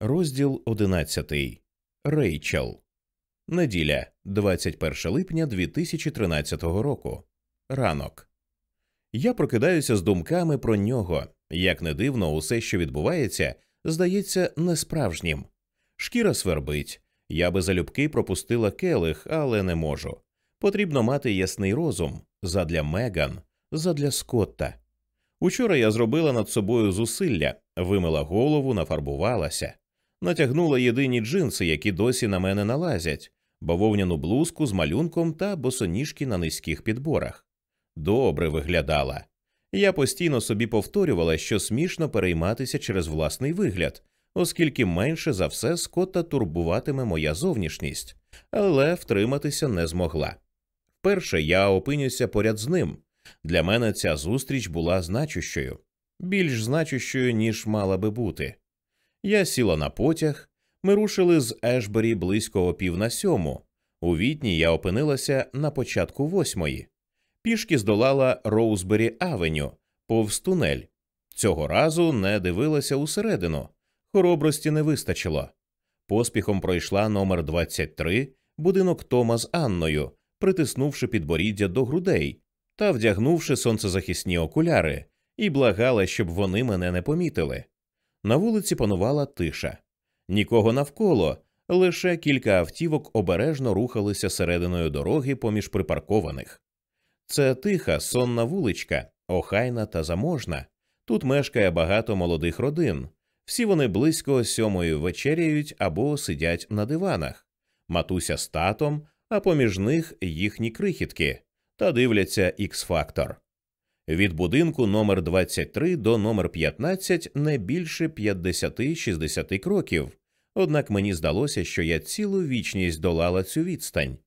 Розділ 11. Рейчел. Неділя, 21 липня 2013 року. Ранок. Я прокидаюся з думками про нього. Як не дивно, усе, що відбувається, здається несправжнім. Шкіра свербить. Я би залюбки пропустила келих, але не можу. Потрібно мати ясний розум задля Меган, задля Скотта. Учора я зробила над собою зусилля, вимила голову, нафарбувалася натягнула єдині джинси, які досі на мене налазять, бавовняну блузку з малюнком та босоніжки на низьких підборах. Добре виглядала. Я постійно собі повторювала, що смішно перейматися через власний вигляд, оскільки менше за все скота турбуватиме моя зовнішність, але втриматися не змогла. Вперше я опинюся поряд з ним. Для мене ця зустріч була значущою, більш значущою, ніж мала би бути. Я сіла на потяг. Ми рушили з Ешбері близько пів на сьому. У вітні я опинилася на початку восьмої. Пішки здолала Роузбері Авеню, повз тунель. Цього разу не дивилася усередину. Хоробрості не вистачило. Поспіхом пройшла номер 23, будинок Тома з Анною, притиснувши підборіддя до грудей та вдягнувши сонцезахисні окуляри, і благала, щоб вони мене не помітили. На вулиці панувала тиша. Нікого навколо, лише кілька автівок обережно рухалися серединою дороги поміж припаркованих. Це тиха, сонна вуличка, охайна та заможна. Тут мешкає багато молодих родин. Всі вони близько сьомої вечеряють або сидять на диванах, матуся з татом, а поміж них їхні крихітки та дивляться ікс-фактор. Від будинку номер 23 до номер 15 не більше 50-60 кроків, однак мені здалося, що я цілу вічність долала цю відстань.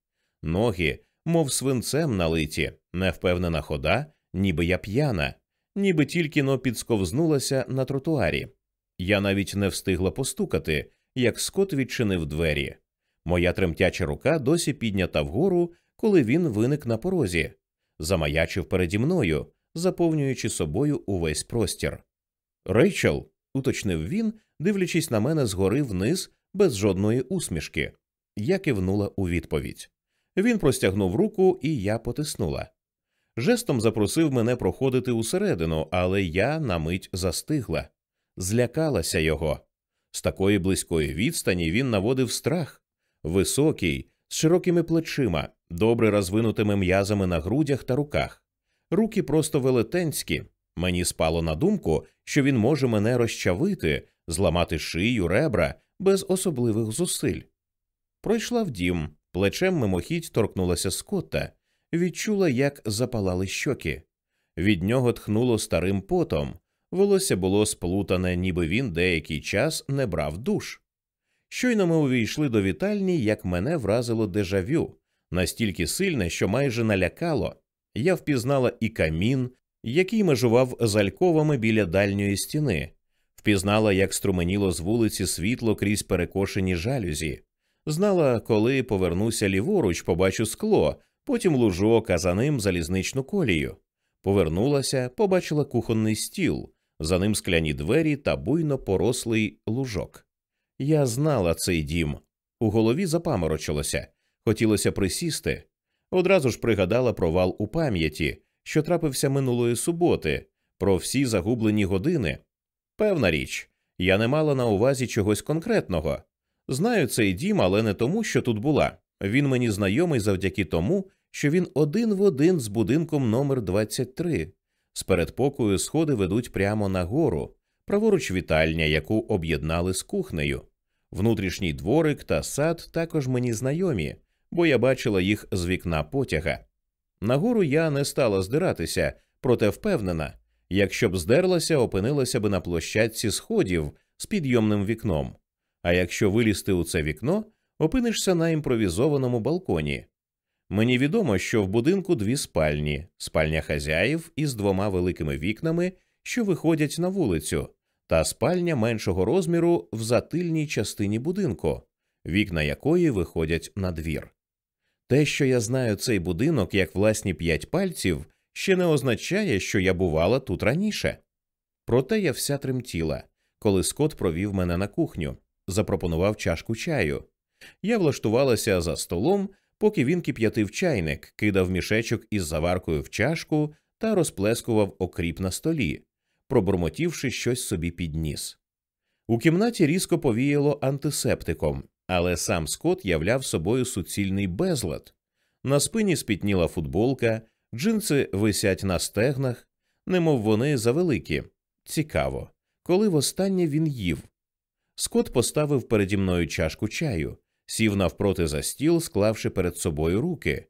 Ноги, мов свинцем налиті, невпевнена хода, ніби я п'яна, ніби тільки но підсковзнулася на тротуарі. Я навіть не встигла постукати, як скот відчинив двері. Моя тремтяча рука досі піднята вгору, коли він виник на порозі, замаячив переді мною заповнюючи собою увесь простір. Рейчел, уточнив він, дивлячись на мене згори вниз без жодної усмішки. Я кивнула у відповідь. Він простягнув руку, і я потиснула. Жестом запросив мене проходити усередину, але я на мить застигла, злякалася його. З такої близької відстані він наводив страх високий, з широкими плечима, добре розвинутими м'язами на грудях та руках руки просто велетенські. Мені спало на думку, що він може мене розчавити, зламати шию, ребра без особливих зусиль. Пройшла в дім, плечем мимохідь торкнулася Скотта, відчула, як запалали щоки. Від нього тхнуло старим потом, волосся було сплутане, ніби він деякий час не брав душ. Щойно ми увійшли до вітальні, як мене вразило дежавю, настільки сильне, що майже налякало, я впізнала і камін, який межував з альковами біля дальньої стіни, впізнала, як струменіло з вулиці світло крізь перекошені жалюзі, знала, коли повернуся ліворуч, побачу скло, потім лужок, а за ним залізничну колію. Повернулася, побачила кухонний стіл, за ним скляні двері та буйно порослий лужок. Я знала цей дім. У голові запаморочилося, хотілося присісти, Одразу ж пригадала провал у пам'яті, що трапився минулої суботи, про всі загублені години. Певна річ, я не мала на увазі чогось конкретного. Знаю цей дім, але не тому, що тут була. Він мені знайомий завдяки тому, що він один в один з будинком номер 23 З передпокою сходи ведуть прямо на гору, праворуч вітальня, яку об'єднали з кухнею. Внутрішній дворик та сад також мені знайомі бо я бачила їх з вікна потяга. Нагору я не стала здиратися, проте впевнена, якщо б здерлася, опинилася б на площадці сходів з підйомним вікном. А якщо вилізти у це вікно, опинишся на імпровізованому балконі. Мені відомо, що в будинку дві спальні, спальня хазяїв із двома великими вікнами, що виходять на вулицю, та спальня меншого розміру в затильній частині будинку, вікна якої виходять на двір. Те, що я знаю цей будинок як власні п'ять пальців, ще не означає, що я бувала тут раніше. Проте я вся тремтіла, коли Скот провів мене на кухню, запропонував чашку чаю. Я влаштувалася за столом, поки він кип'ятив чайник, кидав мішечок із заваркою в чашку та розплескував окріп на столі, пробурмотівши щось собі під ніс. У кімнаті різко повіяло антисептиком, але сам Скот являв собою суцільний безлад. На спині спітніла футболка, джинси висять на стегнах, немов вони завеликі. Цікаво, коли востаннє він їв. Скот поставив переді мною чашку чаю, сів навпроти за стіл, склавши перед собою руки.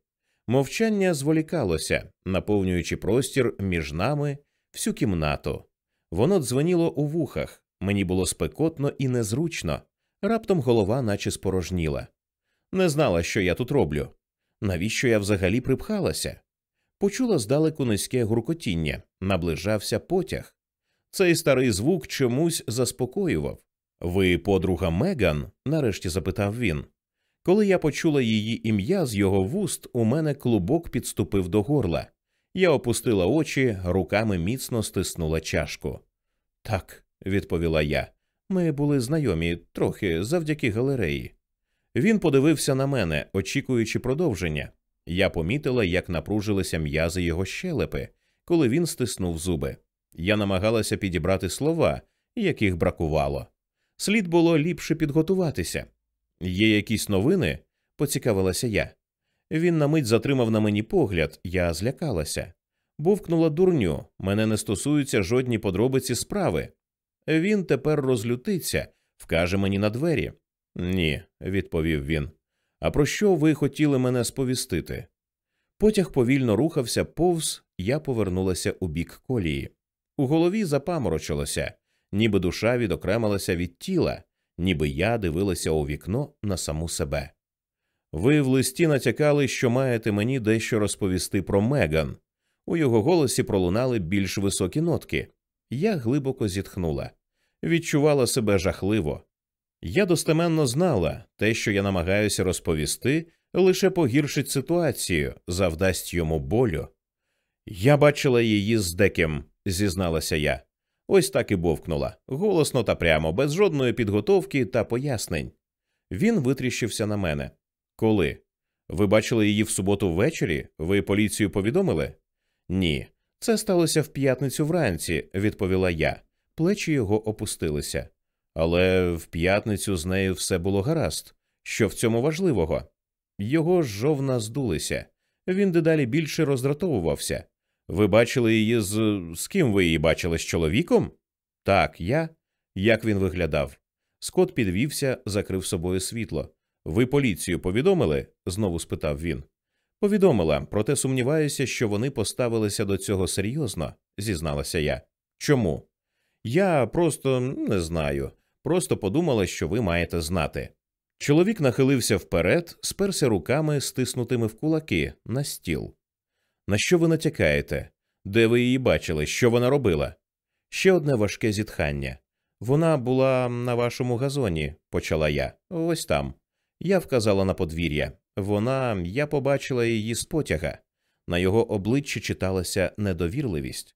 Мовчання зволікалося, наповнюючи простір між нами всю кімнату. Воно дзвеніло у вухах, мені було спекотно і незручно, раптом голова наче спорожніла. Не знала, що я тут роблю. Навіщо я взагалі припхалася? Почула здалеку низьке гуркотіння, наближався потяг. Цей старий звук чомусь заспокоював. Ви подруга Меган? нарешті запитав він. Коли я почула її ім'я з його вуст, у мене клубок підступив до горла. Я опустила очі, руками міцно стиснула чашку. Так, відповіла я. Ми були знайомі трохи завдяки галереї. Він подивився на мене, очікуючи продовження. Я помітила, як напружилися м'язи його щелепи, коли він стиснув зуби. Я намагалася підібрати слова, яких бракувало. Слід було ліпше підготуватися. Є якісь новини? поцікавилася я. Він на мить затримав на мені погляд, я злякалася. Бовкнула дурню, мене не стосуються жодні подробиці справи. Він тепер розлютиться, вкаже мені на двері. Ні, відповів він. А про що ви хотіли мене сповістити? Потяг повільно рухався повз, я повернулася у бік колії. У голові запаморочилося, ніби душа відокремилася від тіла, ніби я дивилася у вікно на саму себе. Ви в листі натякали, що маєте мені дещо розповісти про Меган. У його голосі пролунали більш високі нотки. Я глибоко зітхнула, відчувала себе жахливо. Я достеменно знала, те, що я намагаюся розповісти, лише погіршить ситуацію, завдасть йому болю. Я бачила її з деким, зізналася я. Ось так і бовкнула, голосно та прямо, без жодної підготовки та пояснень. Він витріщився на мене. Коли? Ви бачили її в суботу ввечері? Ви поліцію повідомили? Ні. Це сталося в п'ятницю вранці, відповіла я. Плечі його опустилися. Але в п'ятницю з нею все було гаразд. Що в цьому важливого? Його жовна здулися. Він дедалі більше роздратовувався. Ви бачили її з. з ким ви її бачили з чоловіком? Так, я. Як він виглядав? Скот підвівся, закрив собою світло. Ви поліцію повідомили? знову спитав він. Повідомила, проте сумніваюся, що вони поставилися до цього серйозно, зізналася я. Чому? Я просто не знаю. Просто подумала, що ви маєте знати. Чоловік нахилився вперед, сперся руками, стиснутими в кулаки, на стіл. На що ви натякаєте? Де ви її бачили? Що вона робила? Ще одне важке зітхання. Вона була на вашому газоні, почала я. Ось там. Я вказала на подвір'я. Вона, я побачила її з потяга. На його обличчі читалася недовірливість.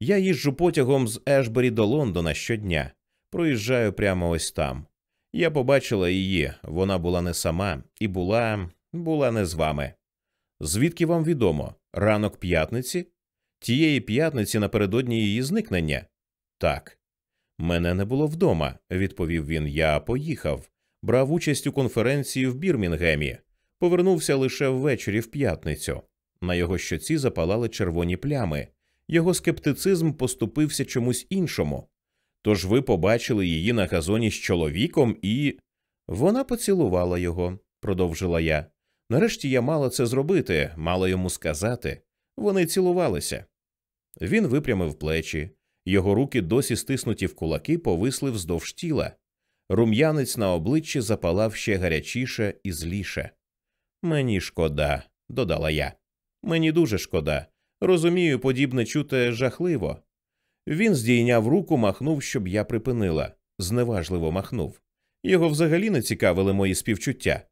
Я їжджу потягом з Ешбері до Лондона щодня. Проїжджаю прямо ось там. Я побачила її, вона була не сама і була була не з вами. Звідки вам відомо? Ранок п'ятниці? Тієї п'ятниці напередодні її зникнення? Так. Мене не було вдома, відповів він. Я поїхав, брав участь у конференції в Бірмінгемі, повернувся лише ввечері в п'ятницю. На його щоці запалали червоні плями. Його скептицизм поступився чомусь іншому. Тож ви побачили її на газоні з чоловіком і. Вона поцілувала його, продовжила я. Нарешті я мала це зробити, мала йому сказати. Вони цілувалися. Він випрямив плечі, його руки, досі стиснуті в кулаки, повисли вздовж тіла. Рум'янець на обличчі запалав ще гарячіше і зліше. Мені шкода, додала я. Мені дуже шкода. Розумію, подібне чути жахливо. Він здійняв руку, махнув, щоб я припинила, зневажливо махнув. Його взагалі не цікавили мої співчуття.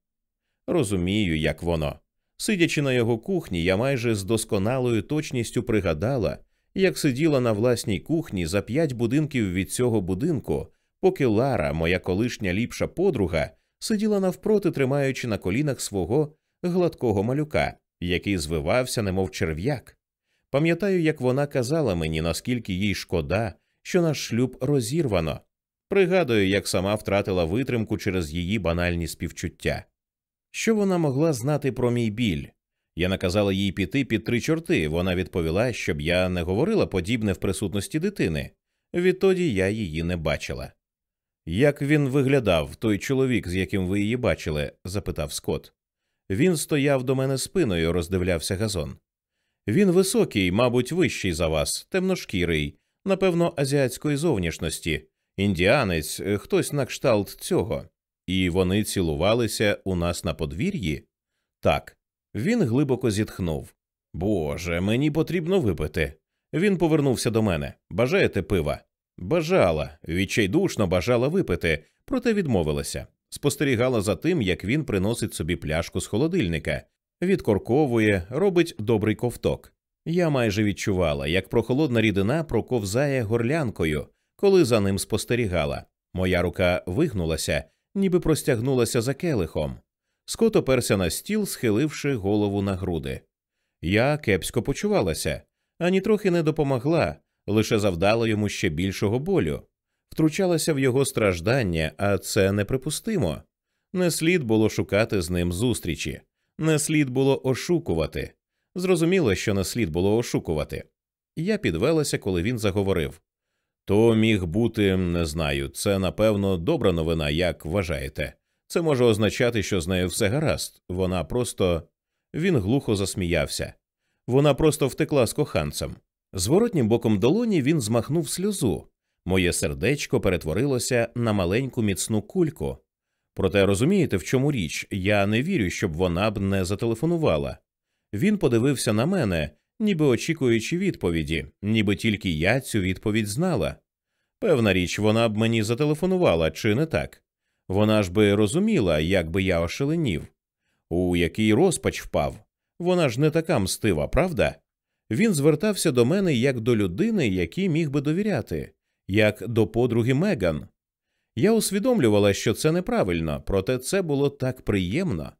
Розумію, як воно. Сидячи на його кухні, я майже з досконалою точністю пригадала, як сиділа на власній кухні за п'ять будинків від цього будинку, поки Лара, моя колишня ліпша подруга, сиділа навпроти, тримаючи на колінах свого гладкого малюка, який звивався, немов черв'як. Пам'ятаю, як вона казала мені, наскільки їй шкода, що наш шлюб розірвано. Пригадую, як сама втратила витримку через її банальні співчуття. Що вона могла знати про мій біль? Я наказала їй піти під три чорти. Вона відповіла, щоб я не говорила подібне в присутності дитини. Відтоді я її не бачила. Як він виглядав, той чоловік, з яким ви її бачили? запитав Скотт. Він стояв до мене спиною, роздивлявся газон. Він високий, мабуть, вищий за вас, темношкірий, напевно, азіатської зовнішності, індіанець, хтось на кшталт цього. І вони цілувалися у нас на подвір'ї? Так. Він глибоко зітхнув. Боже, мені потрібно випити. Він повернувся до мене. Бажаєте пива? Бажала, відчайдушно бажала випити, проте відмовилася. Спостерігала за тим, як він приносить собі пляшку з холодильника, відкорковує, робить добрий ковток. Я майже відчувала, як прохолодна рідина проковзає горлянкою, коли за ним спостерігала. Моя рука вигнулася, ніби простягнулася за келихом. Скот оперся на стіл, схиливши голову на груди. Я кепсько почувалася, ані трохи не допомогла, лише завдала йому ще більшого болю, втручалася в його страждання, а це неприпустимо. Не слід було шукати з ним зустрічі, не слід було ошукувати. Зрозуміло, що не слід було ошукувати. Я підвелася, коли він заговорив. То міг бути, не знаю, це напевно добра новина, як вважаєте. Це може означати, що з нею все гаразд. Вона просто. Він глухо засміявся. Вона просто втекла з коханцем. Зворотнім боком долоні він змахнув сльозу. Моє сердечко перетворилося на маленьку міцну кульку. Проте розумієте, в чому річ? Я не вірю, щоб вона б не зателефонувала. Він подивився на мене, ніби очікуючи відповіді, ніби тільки я цю відповідь знала. Певна річ, вона б мені зателефонувала, чи не так? Вона ж би розуміла, як би я ошеленів. У який розпач впав. Вона ж не така мстива, правда? Він звертався до мене як до людини, якій міг би довіряти, як до подруги Меган. Я усвідомлювала, що це неправильно, проте це було так приємно.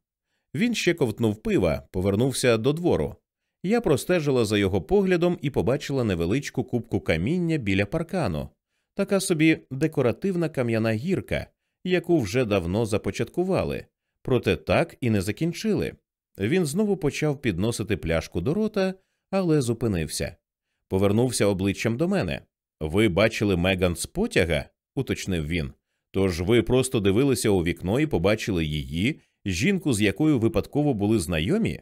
Він ще ковтнув пива, повернувся до двору. Я простежила за його поглядом і побачила невеличку кубку каміння біля паркану, така собі декоративна кам'яна гірка, яку вже давно започаткували, проте так і не закінчили. Він знову почав підносити пляшку до рота, але зупинився. Повернувся обличчям до мене. Ви бачили Меган з потяга? уточнив він. Тож ви просто дивилися у вікно і побачили її, жінку, з якою випадково були знайомі?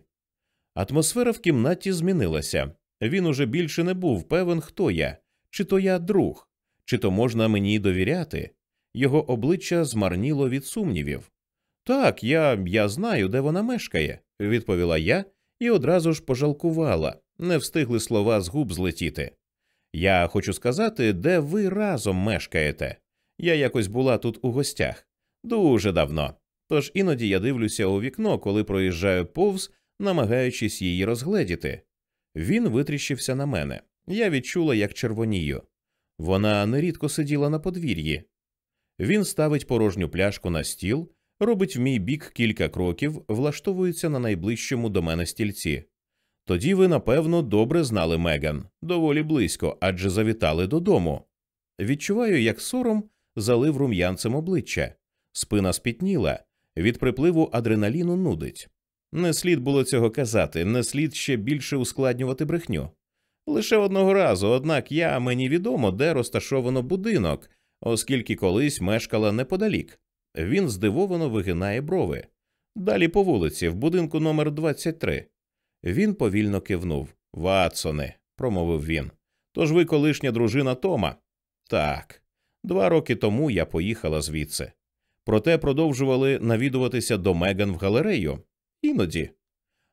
Атмосфера в кімнаті змінилася. Він уже більше не був певен, хто я, чи то я друг, чи то можна мені довіряти. Його обличчя змарніло від сумнівів. Так, я я знаю, де вона мешкає, відповіла я і одразу ж пожалкувала, не встигли слова з губ злетіти. Я хочу сказати, де ви разом мешкаєте. Я якось була тут у гостях дуже давно. Тож іноді я дивлюся у вікно, коли проїжджаю повз, намагаючись її розгледіти. Він витріщився на мене. Я відчула, як червонію. Вона нерідко сиділа на подвір'ї. Він ставить порожню пляшку на стіл, робить в мій бік кілька кроків, влаштовується на найближчому до мене стільці. Тоді ви, напевно, добре знали Меган, доволі близько, адже завітали додому. Відчуваю, як сором залив рум'янцем обличчя, спина спітніла, від припливу адреналіну нудить. Не слід було цього казати, не слід ще більше ускладнювати брехню. Лише одного разу, однак я мені відомо, де розташовано будинок, оскільки колись мешкала неподалік. Він здивовано вигинає брови. Далі по вулиці, в будинку номер 23. Він повільно кивнув. Ватсоне, промовив він. Тож ви колишня дружина Тома? Так. Два роки тому я поїхала звідси. Проте продовжували навідуватися до Меган в галерею. Іноді.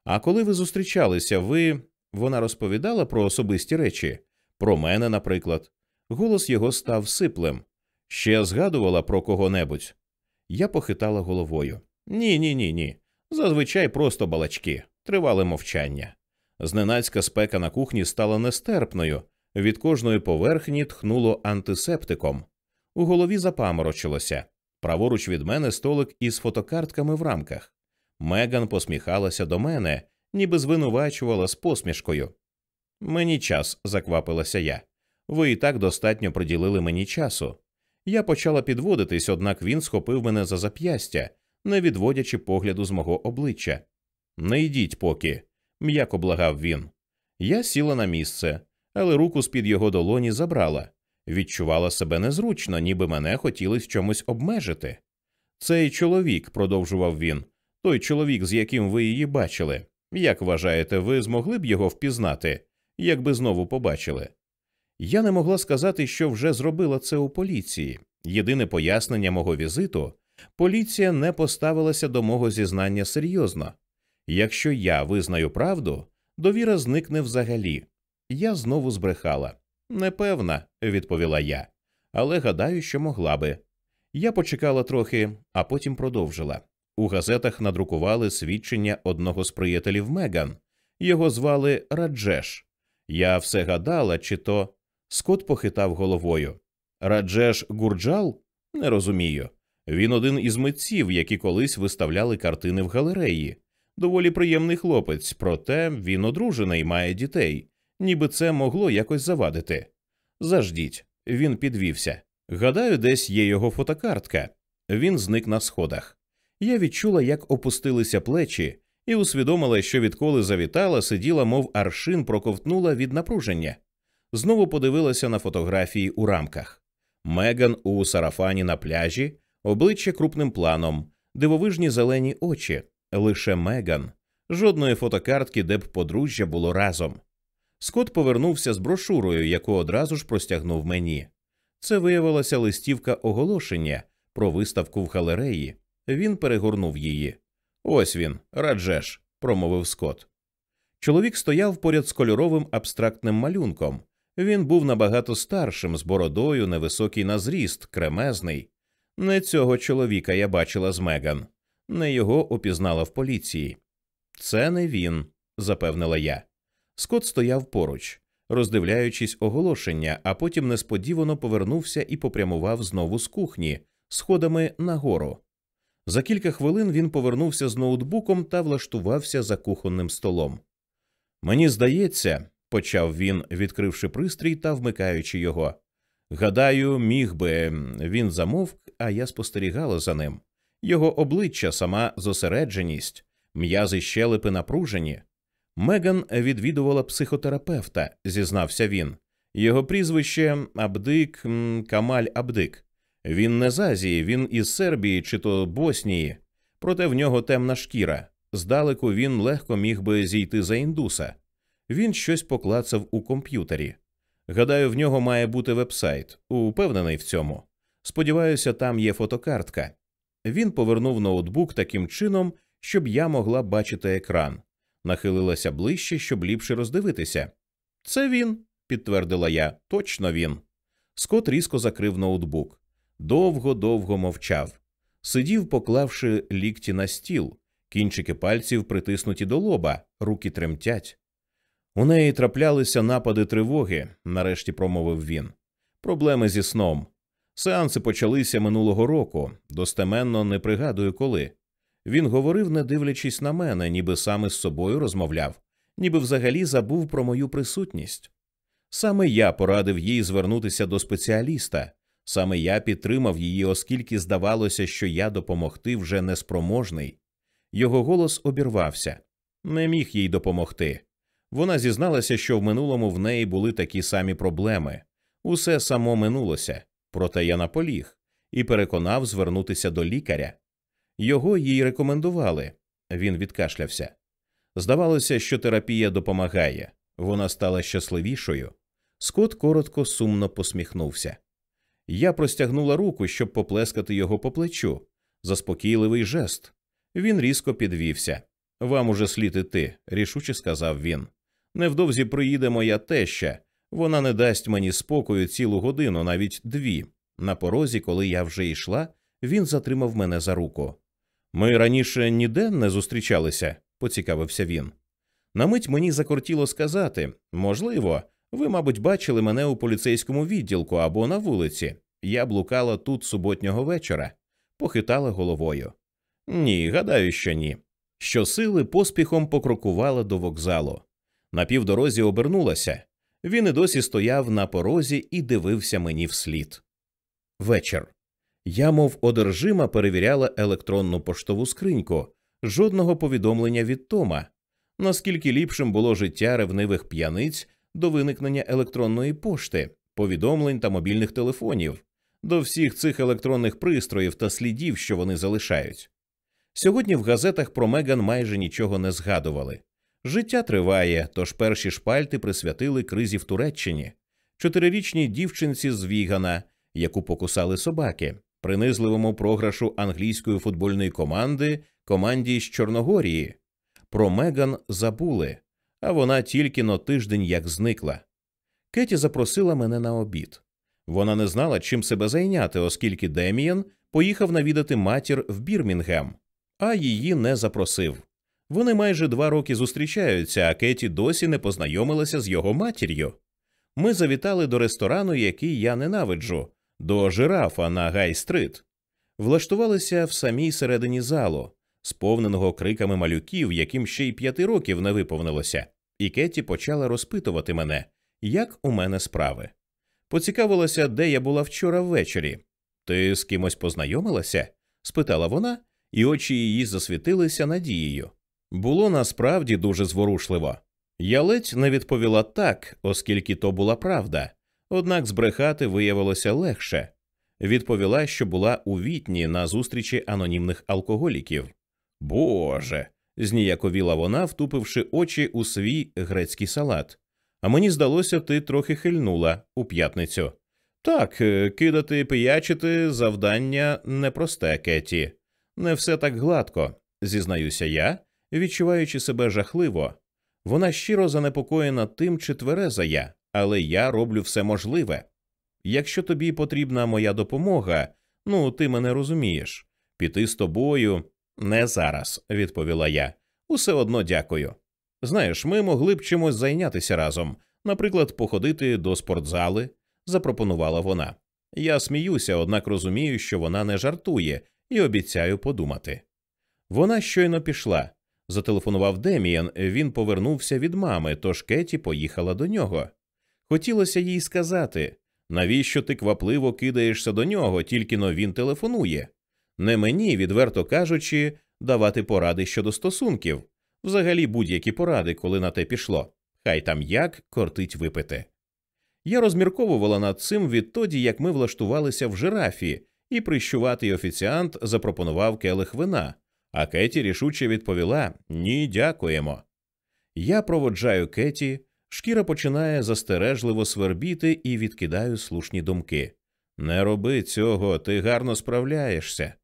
А коли ви зустрічалися, ви. Вона розповідала про особисті речі, про мене, наприклад. Голос його став сиплим. Ще згадувала про кого-небудь. Я похитала головою. Ні, ні, ні, ні. Зазвичай просто балачки, тривале мовчання. Зненацька спека на кухні стала нестерпною, від кожної поверхні тхнуло антисептиком. У голові запаморочилося. Праворуч від мене столик із фотокартками в рамках. Меган посміхалася до мене, ніби звинувачувала з посмішкою. Мені час, заквапилася я. Ви і так достатньо приділили мені часу. Я почала підводитись, однак він схопив мене за зап'ястя, не відводячи погляду з мого обличчя. Не йдіть поки, м'яко благав він. Я сіла на місце, але руку з під його долоні забрала, відчувала себе незручно, ніби мене хотіли в чомусь обмежити. Цей чоловік, продовжував він, той чоловік, з яким ви її бачили. Як вважаєте, ви змогли б його впізнати, якби знову побачили? Я не могла сказати, що вже зробила це у поліції. Єдине пояснення мого візиту поліція не поставилася до мого зізнання серйозно. Якщо я визнаю правду, довіра зникне взагалі. Я знову збрехала. Непевна, відповіла я, але гадаю, що могла би. Я почекала трохи, а потім продовжила. У газетах надрукували свідчення одного з приятелів Меган. Його звали Раджеш. Я все гадала, чи то. Скот похитав головою. Раджеш Гурджал? Не розумію. Він один із митців, які колись виставляли картини в галереї. Доволі приємний хлопець, проте він одружений, має дітей, ніби це могло якось завадити. Заждіть, він підвівся. Гадаю, десь є його фотокартка. Він зник на сходах. Я відчула, як опустилися плечі, і усвідомила, що відколи завітала, сиділа, мов аршин, проковтнула від напруження. Знову подивилася на фотографії у рамках. Меган у сарафані на пляжі, обличчя крупним планом, дивовижні зелені очі, лише Меган, жодної фотокартки, де б подружжя було разом. Скот повернувся з брошурою, яку одразу ж простягнув мені. Це виявилася листівка оголошення про виставку в галереї. Він перегорнув її. Ось він, раджеш, промовив Скот. Чоловік стояв поряд з кольоровим абстрактним малюнком. Він був набагато старшим, з бородою, невисокий на зріст, кремезний. Не цього чоловіка я бачила з Меган, не його опізнала в поліції. Це не він, запевнила я. Скот стояв поруч, роздивляючись оголошення, а потім несподівано повернувся і попрямував знову з кухні, сходами нагору. За кілька хвилин він повернувся з ноутбуком та влаштувався за кухонним столом. Мені здається, почав він, відкривши пристрій та вмикаючи його. Гадаю, міг би він замовк, а я спостерігала за ним. Його обличчя, сама зосередженість, м'язи щелепи напружені. Меган відвідувала психотерапевта, зізнався він. Його прізвище Абдик Камаль Абдик. Він не з Азії, він із Сербії чи то Боснії, проте в нього темна шкіра. Здалеку він легко міг би зійти за індуса. Він щось поклацав у комп'ютері. Гадаю, в нього має бути вебсайт, упевнений в цьому. Сподіваюся, там є фотокартка. Він повернув ноутбук таким чином, щоб я могла бачити екран, нахилилася ближче, щоб ліпше роздивитися. Це він, підтвердила я, точно він. Скот різко закрив ноутбук. Довго довго мовчав. Сидів, поклавши лікті на стіл, кінчики пальців притиснуті до лоба, руки тремтять. У неї траплялися напади тривоги, нарешті промовив він. Проблеми зі сном. Сеанси почалися минулого року, достеменно не пригадую коли. Він говорив, не дивлячись на мене, ніби саме з собою розмовляв, ніби взагалі забув про мою присутність. Саме я порадив їй звернутися до спеціаліста, саме я підтримав її, оскільки здавалося, що я допомогти вже неспроможний. Його голос обірвався не міг їй допомогти. Вона зізналася, що в минулому в неї були такі самі проблеми. Усе само минулося, проте я наполіг і переконав звернутися до лікаря. Його їй рекомендували. Він відкашлявся. Здавалося, що терапія допомагає. Вона стала щасливішою. Скот коротко сумно посміхнувся. Я простягнула руку, щоб поплескати його по плечу. Заспокійливий жест. Він різко підвівся. Вам уже слід іти, рішуче сказав він. Невдовзі приїде моя теща. Вона не дасть мені спокою цілу годину, навіть дві. На порозі, коли я вже йшла, він затримав мене за руку. Ми раніше ніде не зустрічалися, поцікавився він. На мить мені закортіло сказати можливо, ви, мабуть, бачили мене у поліцейському відділку або на вулиці. Я блукала тут суботнього вечора, похитала головою. Ні, гадаю, що ні. Щосили поспіхом покрокувала до вокзалу. На півдорозі обернулася. Він і досі стояв на порозі і дивився мені вслід. Вечір. Я, мов одержима, перевіряла електронну поштову скриньку, жодного повідомлення від Тома. Наскільки ліпшим було життя ревнивих п'яниць до виникнення електронної пошти, повідомлень та мобільних телефонів, до всіх цих електронних пристроїв та слідів, що вони залишають. Сьогодні в газетах про Меган майже нічого не згадували. Життя триває, тож перші шпальти присвятили кризі в Туреччині, чотирирічній дівчинці з Вігана, яку покусали собаки, принизливому програшу англійської футбольної команди команді з Чорногорії. Про Меган забули, а вона тільки на тиждень як зникла. Кеті запросила мене на обід. Вона не знала, чим себе зайняти, оскільки Демієн поїхав навідати матір в Бірмінгем, а її не запросив. Вони майже два роки зустрічаються, а Кеті досі не познайомилася з його матір'ю. Ми завітали до ресторану, який я ненавиджу, до жирафа на Гай-стрит. Влаштувалися в самій середині залу, сповненого криками малюків, яким ще й п'яти років не виповнилося, і Кеті почала розпитувати мене, як у мене справи. Поцікавилася, де я була вчора ввечері. Ти з кимось познайомилася? спитала вона, і очі її засвітилися надією. Було насправді дуже зворушливо. Я ледь не відповіла так, оскільки то була правда, однак збрехати виявилося легше. Відповіла, що була у вітні на зустрічі анонімних алкоголіків. Боже. зніяковіла вона, втупивши очі у свій грецький салат. А мені здалося, ти трохи хильнула у п'ятницю. Так, е, кидати, пиячити завдання непросте, Кеті. Не все так гладко, зізнаюся я, відчуваючи себе жахливо. Вона щиро занепокоєна тим, чи твереза я, але я роблю все можливе. Якщо тобі потрібна моя допомога, ну ти мене розумієш, піти з тобою не зараз, відповіла я. Усе одно дякую. Знаєш, ми могли б чимось зайнятися разом, наприклад, походити до спортзали, запропонувала вона. Я сміюся, однак розумію, що вона не жартує, і обіцяю подумати. Вона щойно пішла. Зателефонував Деміан, він повернувся від мами, тож Кеті поїхала до нього. Хотілося їй сказати навіщо ти квапливо кидаєшся до нього, тільки но він телефонує. Не мені, відверто кажучи, давати поради щодо стосунків, взагалі будь-які поради, коли на те пішло. Хай там як кортить випити. Я розмірковувала над цим відтоді, як ми влаштувалися в жирафі, і прищуватий офіціант запропонував келих вина, а Кеті рішуче відповіла Ні, дякуємо. Я проводжаю Кеті, шкіра починає застережливо свербіти і відкидаю слушні думки. Не роби цього, ти гарно справляєшся.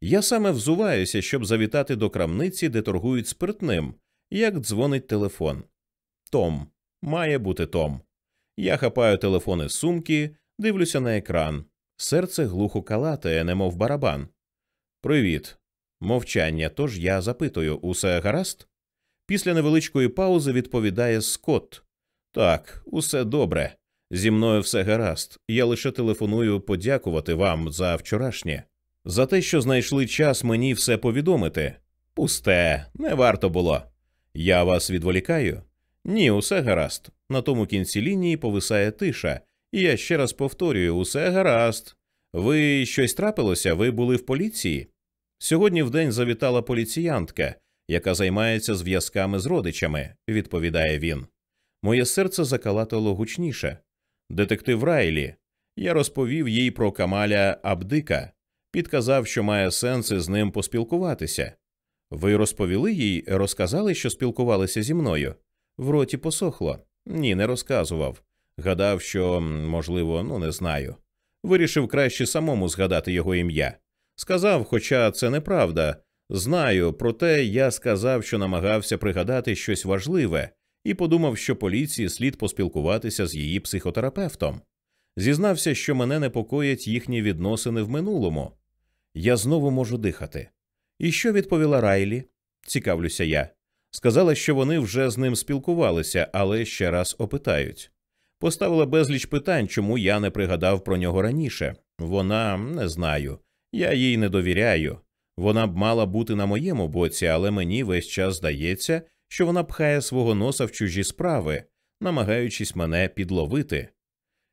Я саме взуваюся, щоб завітати до крамниці, де торгують спиртним, як дзвонить телефон. Том, має бути Том. Я хапаю телефон із сумки, дивлюся на екран. Серце глухо калатає, немов барабан. Привіт. Мовчання. Тож я запитую, усе гаразд? Після невеличкої паузи відповідає Скотт. Так, усе добре. Зі мною все гаразд. Я лише телефоную подякувати вам за вчорашнє, за те, що знайшли час мені все повідомити. Пусте, не варто було. Я вас відволікаю? Ні, усе гаразд. На тому кінці лінії повисає тиша, і я ще раз повторюю: усе гаразд. Ви щось трапилося? Ви були в поліції? Сьогодні в день завітала поліціянтка, яка займається зв'язками з родичами, відповідає він. Моє серце закалатало гучніше. Детектив Райлі. Я розповів їй про Камаля Абдика, підказав, що має сенс із ним поспілкуватися. Ви розповіли їй, розказали, що спілкувалися зі мною? В роті посохло. Ні, не розказував. Гадав, що, можливо, ну не знаю. Вирішив краще самому згадати його ім'я. Сказав, хоча це неправда. Знаю, проте я сказав, що намагався пригадати щось важливе, і подумав, що поліції слід поспілкуватися з її психотерапевтом. Зізнався, що мене непокоять їхні відносини в минулому. Я знову можу дихати. І що відповіла Райлі? Цікавлюся я. Сказала, що вони вже з ним спілкувалися, але ще раз опитають. Поставила безліч питань, чому я не пригадав про нього раніше. Вона не знаю, я їй не довіряю. Вона б мала бути на моєму боці, але мені весь час здається, що вона пхає свого носа в чужі справи, намагаючись мене підловити.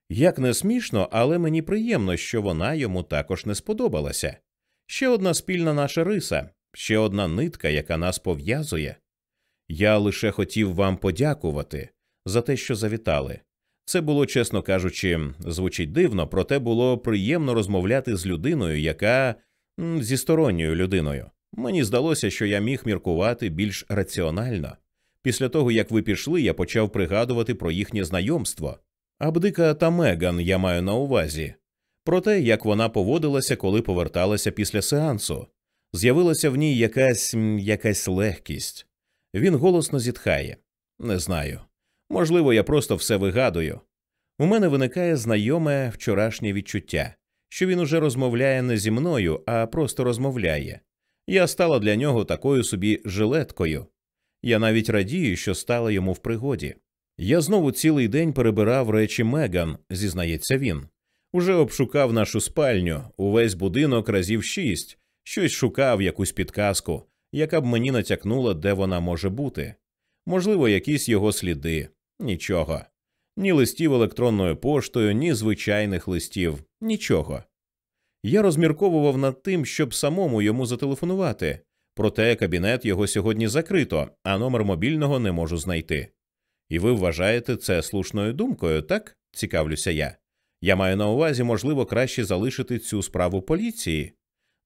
Як не смішно, але мені приємно, що вона йому також не сподобалася. Ще одна спільна наша риса, ще одна нитка, яка нас пов'язує. Я лише хотів вам подякувати за те, що завітали. Це було, чесно кажучи, звучить дивно, проте було приємно розмовляти з людиною, яка зі сторонньою людиною. Мені здалося, що я міг міркувати більш раціонально. Після того, як ви пішли, я почав пригадувати про їхнє знайомство. Абдика та Меган я маю на увазі, про те, як вона поводилася, коли поверталася після сеансу. З'явилася в ній якась якась легкість. Він голосно зітхає. Не знаю. Можливо, я просто все вигадую. У мене виникає знайоме вчорашнє відчуття, що він уже розмовляє не зі мною, а просто розмовляє. Я стала для нього такою собі жилеткою. Я навіть радію, що стала йому в пригоді. Я знову цілий день перебирав речі Меган, зізнається він. Уже обшукав нашу спальню, увесь будинок разів шість, щось шукав якусь підказку, яка б мені натякнула, де вона може бути. Можливо, якісь його сліди. Нічого. Ні листів електронною поштою, ні звичайних листів, нічого. Я розмірковував над тим, щоб самому йому зателефонувати, проте кабінет його сьогодні закрито, а номер мобільного не можу знайти. І ви вважаєте це слушною думкою, так? цікавлюся я. Я маю на увазі, можливо, краще залишити цю справу поліції.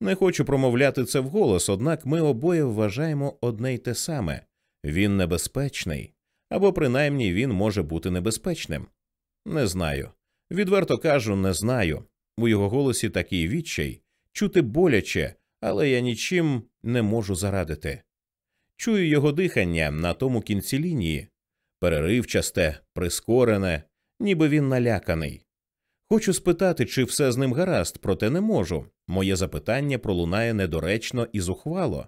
Не хочу промовляти це вголос, однак ми обоє вважаємо одне й те саме він небезпечний, або принаймні він може бути небезпечним. Не знаю. Відверто кажу, не знаю. У його голосі такий відчай, чути боляче, але я нічим не можу зарадити. Чую його дихання на тому кінці лінії переривчасте, прискорене, ніби він наляканий. Хочу спитати, чи все з ним гаразд, проте не можу. Моє запитання пролунає недоречно і зухвало.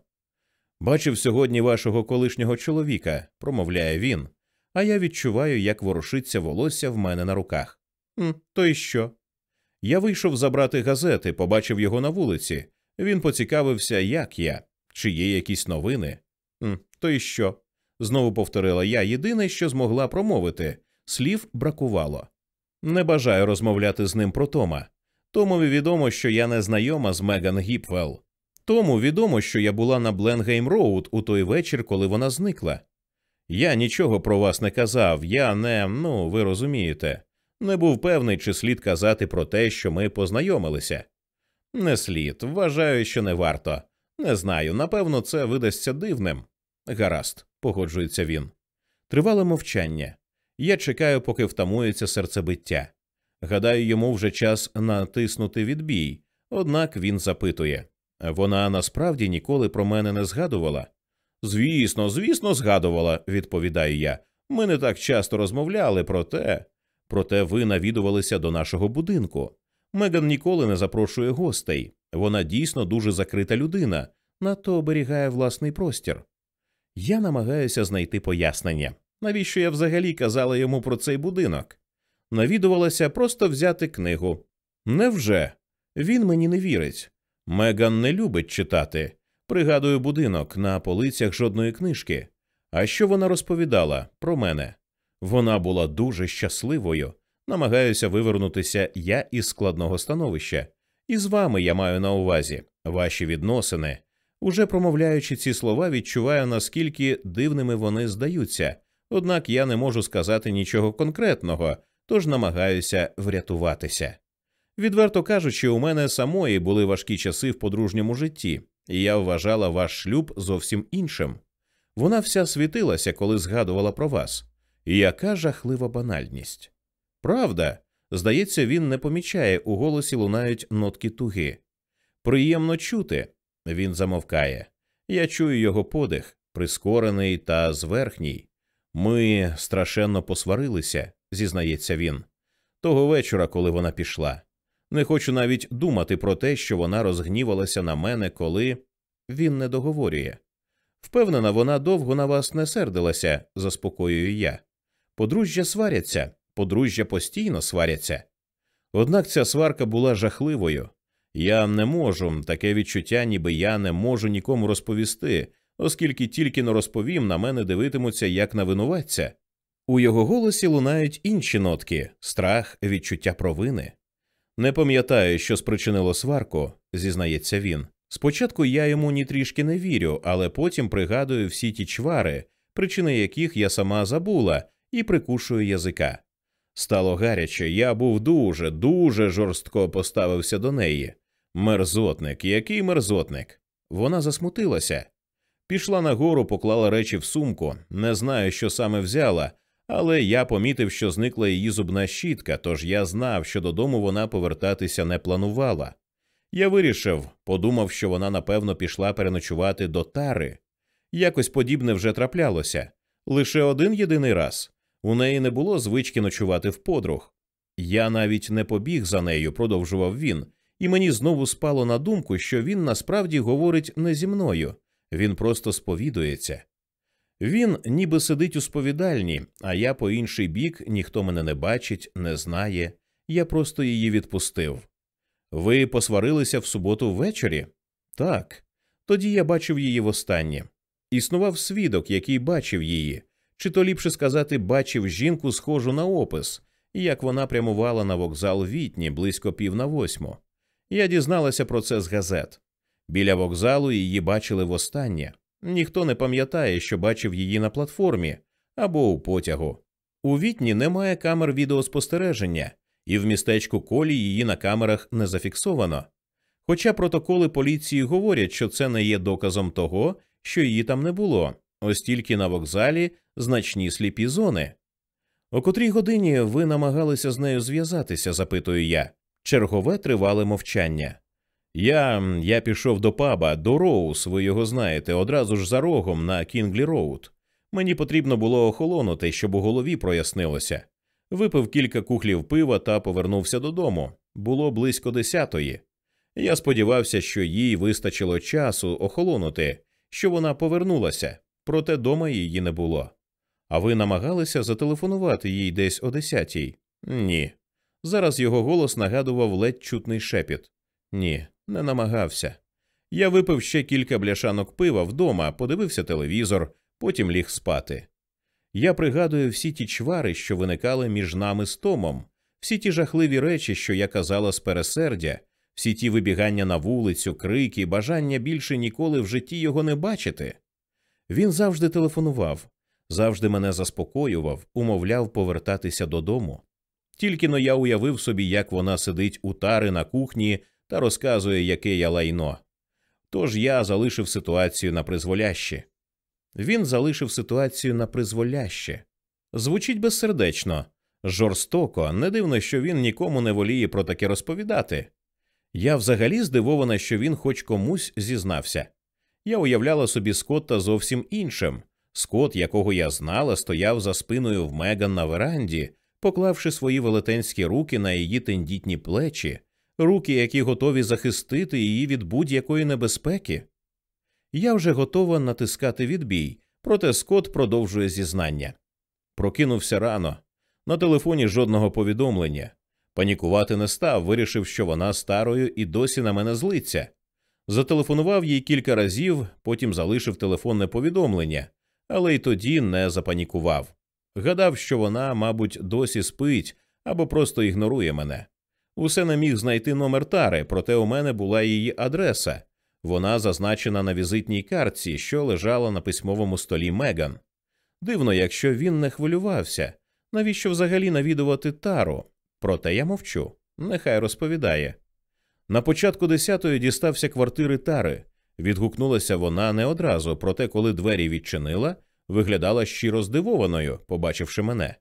Бачив сьогодні вашого колишнього чоловіка, промовляє він, а я відчуваю, як ворушиться волосся в мене на руках. «М, То й що? Я вийшов забрати газети, побачив його на вулиці. Він поцікавився, як я, чи є якісь новини. «М, То й що? Знову повторила я єдине, що змогла промовити слів бракувало. Не бажаю розмовляти з ним про Тома. Томові відомо, що я не знайома з Меган Гіпвелл. Тому відомо, що я була на Бленгейм Роуд у той вечір, коли вона зникла. Я нічого про вас не казав, я не, ну, ви розумієте, не був певний, чи слід казати про те, що ми познайомилися. Не слід, вважаю, що не варто. Не знаю, напевно, це видасться дивним. Гаразд, погоджується він. Тривале мовчання. Я чекаю, поки втамується серцебиття. Гадаю, йому вже час натиснути відбій, однак він запитує вона насправді ніколи про мене не згадувала. Звісно, звісно, згадувала, відповідаю я. Ми не так часто розмовляли про те. Проте ви навідувалися до нашого будинку. Меган ніколи не запрошує гостей. Вона дійсно дуже закрита людина, надто оберігає власний простір. Я намагаюся знайти пояснення, навіщо я взагалі казала йому про цей будинок. Навідувалася просто взяти книгу. Невже? Він мені не вірить. Меган не любить читати. Пригадую будинок на полицях жодної книжки. А що вона розповідала про мене? Вона була дуже щасливою. Намагаюся вивернутися я із складного становища. І з вами я маю на увазі ваші відносини. Уже промовляючи ці слова, відчуваю, наскільки дивними вони здаються, однак я не можу сказати нічого конкретного, тож намагаюся врятуватися. Відверто кажучи, у мене самої були важкі часи в подружньому житті, і я вважала ваш шлюб зовсім іншим. Вона вся світилася, коли згадувала про вас. Яка жахлива банальність. Правда, здається, він не помічає, у голосі лунають нотки туги. Приємно чути. Він замовкає. Я чую його подих, прискорений та зверхній. Ми страшенно посварилися, зізнається він. Того вечора, коли вона пішла. Не хочу навіть думати про те, що вона розгнівалася на мене, коли він не договорює. Впевнена, вона довго на вас не сердилася, заспокоюю я. Подружжя сваряться, подружжя постійно сваряться. Однак ця сварка була жахливою. Я не можу, таке відчуття, ніби я не можу нікому розповісти, оскільки тільки но розповім, на мене дивитимуться як на винуватця. У його голосі лунають інші нотки страх, відчуття провини. Не пам'ятаю, що спричинило сварку, зізнається він. Спочатку я йому ні трішки не вірю, але потім пригадую всі ті чвари, причини яких я сама забула, і прикушую язика. Стало гаряче, я був дуже, дуже жорстко поставився до неї. Мерзотник, який мерзотник. Вона засмутилася. Пішла нагору, поклала речі в сумку. Не знаю, що саме взяла, але я помітив, що зникла її зубна щітка, тож я знав, що додому вона повертатися не планувала. Я вирішив, подумав, що вона напевно пішла переночувати до тари. Якось подібне вже траплялося лише один єдиний раз. У неї не було звички ночувати в подруг. Я навіть не побіг за нею, продовжував він, і мені знову спало на думку, що він насправді говорить не зі мною, він просто сповідується. Він ніби сидить у сповідальні, а я по інший бік ніхто мене не бачить, не знає, я просто її відпустив. Ви посварилися в суботу ввечері? Так. Тоді я бачив її востаннє. Існував свідок, який бачив її, чи то ліпше сказати, бачив жінку, схожу на опис, як вона прямувала на вокзал вітні близько пів на восьму. Я дізналася про це з газет. Біля вокзалу її бачили востаннє. Ніхто не пам'ятає, що бачив її на платформі або у потягу. У вітні немає камер відеоспостереження, і в містечку колі її на камерах не зафіксовано. Хоча протоколи поліції говорять, що це не є доказом того, що її там не було, ось тільки на вокзалі значні сліпі зони. О котрій годині ви намагалися з нею зв'язатися, запитую я. Чергове тривале мовчання. Я я пішов до паба, до Роуз, ви його знаєте, одразу ж за рогом на Кінглі Роуд. Мені потрібно було охолонути, щоб у голові прояснилося. Випив кілька кухлів пива та повернувся додому. Було близько десятої. Я сподівався, що їй вистачило часу охолонути, що вона повернулася, проте дома її не було. А ви намагалися зателефонувати їй десь о десятій? Ні. Зараз його голос нагадував ледь чутний шепіт. Ні, не намагався. Я випив ще кілька бляшанок пива вдома, подивився телевізор, потім ліг спати. Я пригадую всі ті чвари, що виникали між нами з Томом, всі ті жахливі речі, що я казала з пересердя, всі ті вибігання на вулицю, крики, бажання більше ніколи в житті його не бачити. Він завжди телефонував, завжди мене заспокоював, умовляв повертатися додому. Тільки но я уявив собі, як вона сидить у тари на кухні та розказує, яке я лайно. Тож я залишив ситуацію на призволяще. Він залишив ситуацію на призволяще. Звучить безсердечно, жорстоко, не дивно, що він нікому не воліє про таке розповідати. Я взагалі здивована, що він хоч комусь зізнався. Я уявляла собі Скотта зовсім іншим. Скотт, якого я знала, стояв за спиною в Меган на веранді, поклавши свої велетенські руки на її тендітні плечі, руки, які готові захистити її від будь-якої небезпеки. Я вже готова натискати відбій, проте Скотт продовжує зізнання. Прокинувся рано. На телефоні жодного повідомлення. Панікувати не став, вирішив, що вона старою і досі на мене злиться. Зателефонував їй кілька разів, потім залишив телефонне повідомлення, але й тоді не запанікував. Гадав, що вона, мабуть, досі спить або просто ігнорує мене. Усе не міг знайти номер тари, проте у мене була її адреса. Вона зазначена на візитній картці, що лежала на письмовому столі Меган. Дивно, якщо він не хвилювався, навіщо взагалі навідувати тару? Проте я мовчу, нехай розповідає. На початку десятої дістався квартири тари. Відгукнулася вона не одразу, проте, коли двері відчинила, виглядала щиро здивованою, побачивши мене.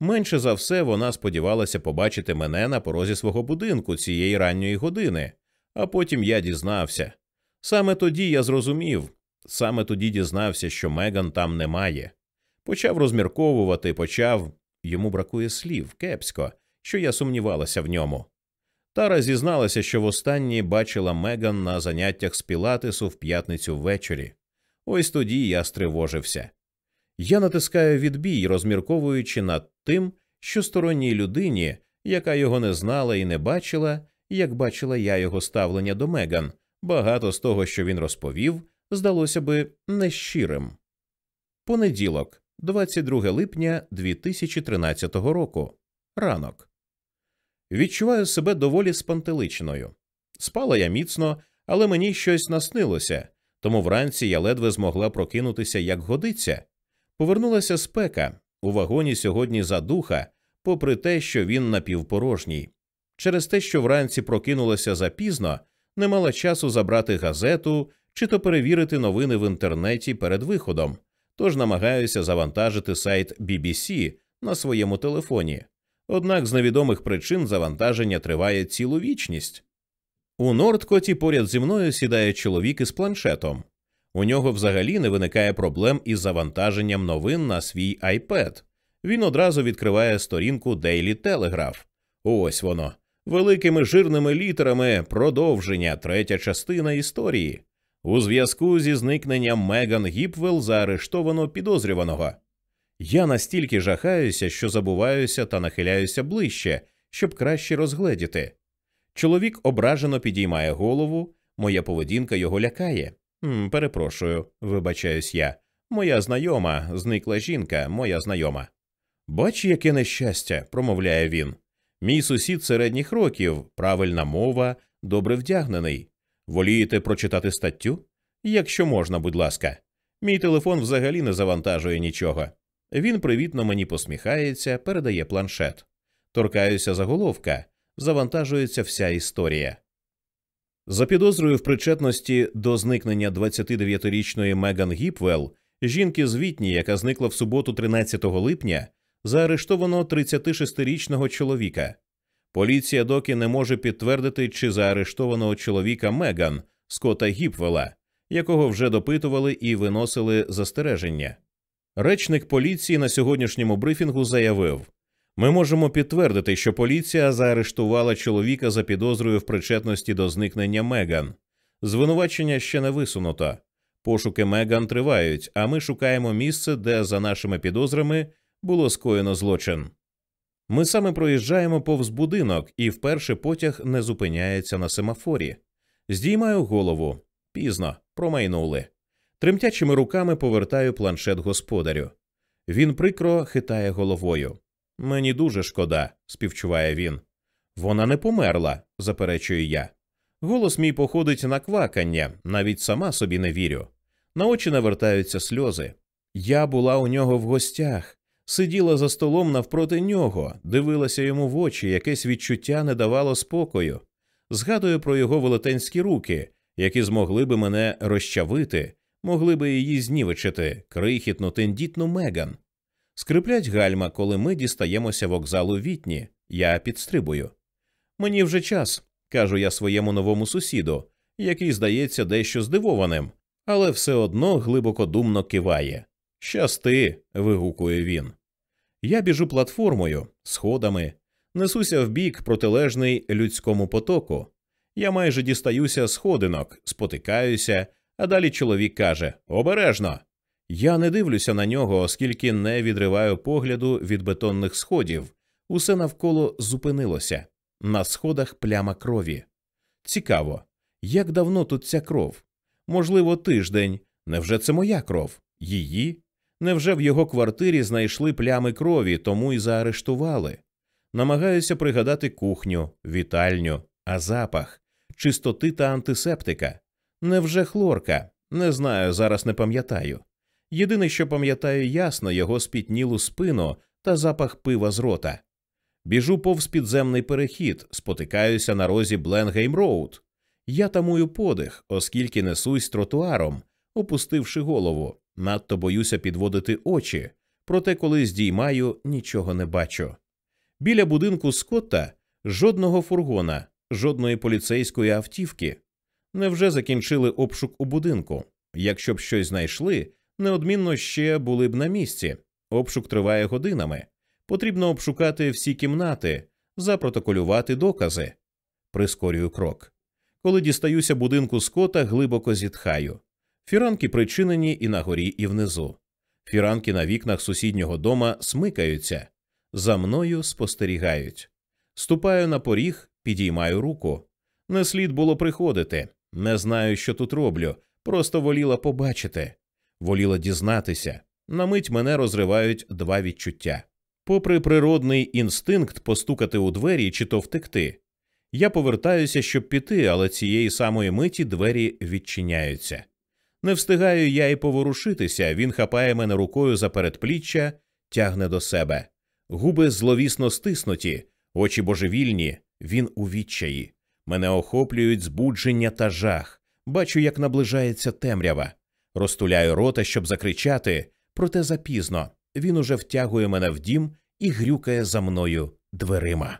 Менше за все вона сподівалася побачити мене на порозі свого будинку цієї ранньої години, а потім я дізнався. Саме тоді я зрозумів, саме тоді дізнався, що Меган там немає. Почав розмірковувати, почав йому бракує слів кепсько, що я сумнівалася в ньому. Тара зізналася, що востаннє бачила Меган на заняттях з Пілатесу в п'ятницю ввечері. Ось тоді я стривожився. Я натискаю відбій, розмірковуючи над тим, що сторонній людині, яка його не знала і не бачила, як бачила я його ставлення до Меган, багато з того, що він розповів, здалося би нещирим. Понеділок, 22 липня 2013 року. Ранок. Відчуваю себе доволі спантеличеною. Спала я міцно, але мені щось наснилося, тому вранці я ледве змогла прокинутися, як годиться. Повернулася спека. У вагоні сьогодні задуха, попри те, що він напівпорожній. Через те, що вранці прокинулася запізно, не мала часу забрати газету чи то перевірити новини в інтернеті перед виходом, тож намагаюся завантажити сайт BBC на своєму телефоні. Однак з невідомих причин завантаження триває цілу вічність. У Нордкоті поряд зі мною сідає чоловік із планшетом. У нього взагалі не виникає проблем із завантаженням новин на свій iPad. Він одразу відкриває сторінку Daily Telegraph. Ось воно. Великими жирними літерами продовження, третя частина історії. У зв'язку зі зникненням Меган Гіпвелл заарештовано підозрюваного. Я настільки жахаюся, що забуваюся та нахиляюся ближче, щоб краще розгледіти. Чоловік ображено підіймає голову, моя поведінка його лякає. «М, Перепрошую, вибачаюсь я. Моя знайома, зникла жінка, моя знайома. Бач, яке нещастя, промовляє він. Мій сусід середніх років, правильна мова, добре вдягнений. Волієте прочитати статтю? Якщо можна, будь ласка. Мій телефон взагалі не завантажує нічого. Він привітно мені посміхається, передає планшет. Торкаюся заголовка, завантажується вся історія. За підозрою в причетності до зникнення 29-річної Меган Гіпвелл, жінки з Вітні, яка зникла в суботу 13 липня, заарештовано 36-річного чоловіка. Поліція доки не може підтвердити, чи заарештованого чоловіка Меган Скота Гіпвела, якого вже допитували і виносили застереження. Речник поліції на сьогоднішньому брифінгу заявив: ми можемо підтвердити, що поліція заарештувала чоловіка за підозрою в причетності до зникнення Меган. Звинувачення ще не висунуто. Пошуки Меган тривають, а ми шукаємо місце, де, за нашими підозрами, було скоєно злочин. Ми саме проїжджаємо повз будинок, і вперше потяг не зупиняється на семафорі. Здіймаю голову. Пізно, промайнули. Тремтячими руками повертаю планшет господарю. Він прикро хитає головою. Мені дуже шкода, співчуває він. Вона не померла, заперечую я. Голос мій походить на квакання, навіть сама собі не вірю. На очі навертаються сльози. Я була у нього в гостях, сиділа за столом навпроти нього, дивилася йому в очі, якесь відчуття не давало спокою. Згадую про його велетенські руки, які змогли би мене розчавити, могли би її знівечити, крихітну, тендітну Меган. Скриплять гальма, коли ми дістаємося вокзалу вітні, я підстрибую. Мені вже час, кажу я своєму новому сусіду, який здається дещо здивованим, але все одно глибокодумно киває. Щасти. вигукує він. Я біжу платформою, сходами, несуся в бік протилежний людському потоку. Я майже дістаюся сходинок, спотикаюся, а далі чоловік каже Обережно. Я не дивлюся на нього, оскільки не відриваю погляду від бетонних сходів. Усе навколо зупинилося. На сходах пляма крові. Цікаво, як давно тут ця кров? Можливо, тиждень. Невже це моя кров? Її? Невже в його квартирі знайшли плями крові, тому й заарештували? Намагаюся пригадати кухню, вітальню, а запах, чистоти та антисептика. Невже хлорка? Не знаю, зараз не пам'ятаю. Єдине, що пам'ятаю ясно, його спітнілу спину та запах пива з рота. Біжу повз підземний перехід, спотикаюся на розі Бленгейм Роуд. Я тамую подих, оскільки несусь тротуаром, опустивши голову, надто боюся підводити очі, проте, коли здіймаю, нічого не бачу. Біля будинку Скотта жодного фургона, жодної поліцейської автівки. Невже закінчили обшук у будинку? Якщо б щось знайшли, неодмінно ще були б на місці. Обшук триває годинами. Потрібно обшукати всі кімнати, запротоколювати докази. Прискорюю крок. Коли дістаюся будинку скота, глибоко зітхаю. Фіранки причинені і на горі, і внизу. Фіранки на вікнах сусіднього дома смикаються. За мною спостерігають. Ступаю на поріг, підіймаю руку. Не слід було приходити. Не знаю, що тут роблю. Просто воліла побачити, воліла дізнатися. На мить мене розривають два відчуття. Попри природний інстинкт постукати у двері чи то втекти. Я повертаюся, щоб піти, але цієї самої миті двері відчиняються. Не встигаю я й поворушитися, він хапає мене рукою за передпліччя, тягне до себе. Губи зловісно стиснуті, очі божевільні, він у відчаї. Мене охоплюють збудження та жах. Бачу, як наближається темрява. Розтуляю рота, щоб закричати, проте запізно. Він уже втягує мене в дім і грюкає за мною дверима.